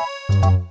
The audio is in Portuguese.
Música